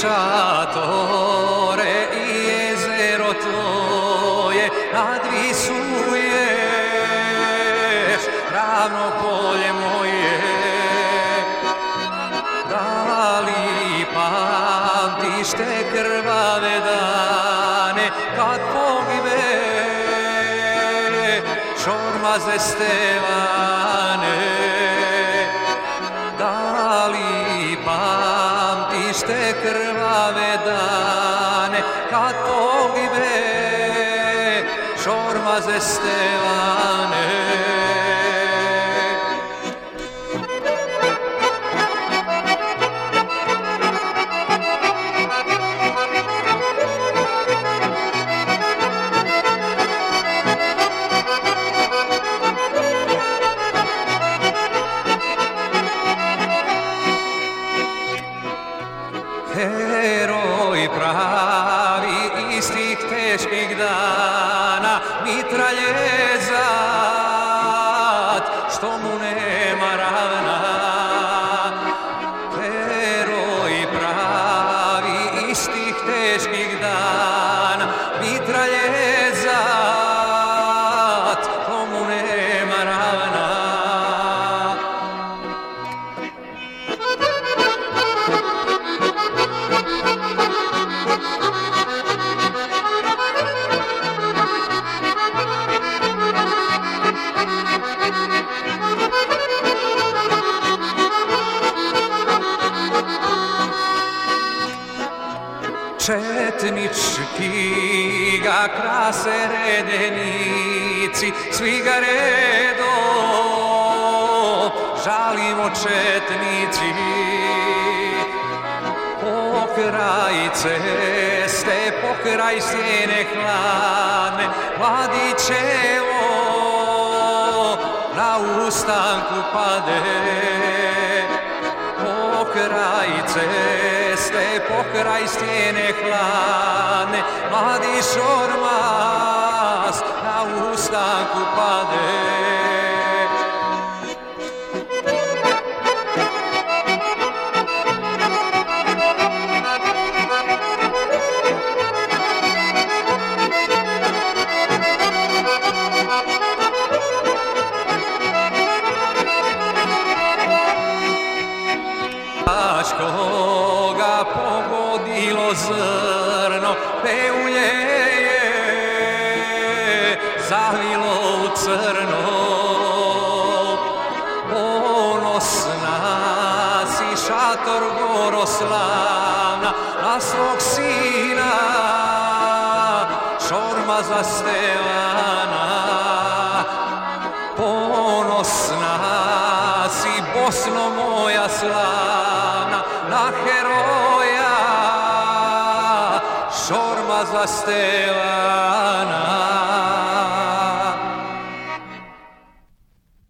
šatore i jezero tvoje nadvisuješ. Ravno polje moje. Da li pamtiš te krvave dane kad pogibe šormaze Stevane da li pamtiš te krvave dane kad pogibe šormaze Stevane heroj pravi istih teških dana mitraljezat Četnički ga krase redenici, svi ga redom žalimo četnici. Pokraj ceste, pokraj stjene hladne, mladićevo na ustanku pade pokraj ceste, pokraj stjene hladne, mladi šormas na ustanku pade. Paškoga pogodilo zrno, peulje je zavilo u crno. Ponosna si šator goroslavna, na svog sina šorma zastevana. Ponosna Bosno moja slavna na heroja šorma zastevana